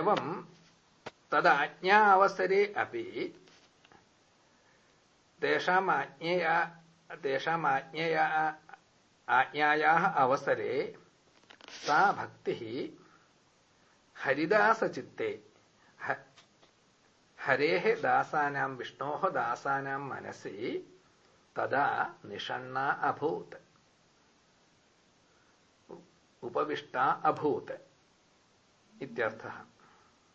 एवं तदाज्ञा अवसरे अपि तेषाम् आज्ञया तेषाम् आज्ञया, आज्ञायाः अवसरे सा भक्तिः हरिदासचित्ते हरेः दासानां, विष्णोः दासानां मनसि तदा निषण्णा अभूत्। उपविष्टा अभूत् इत्यर्थः।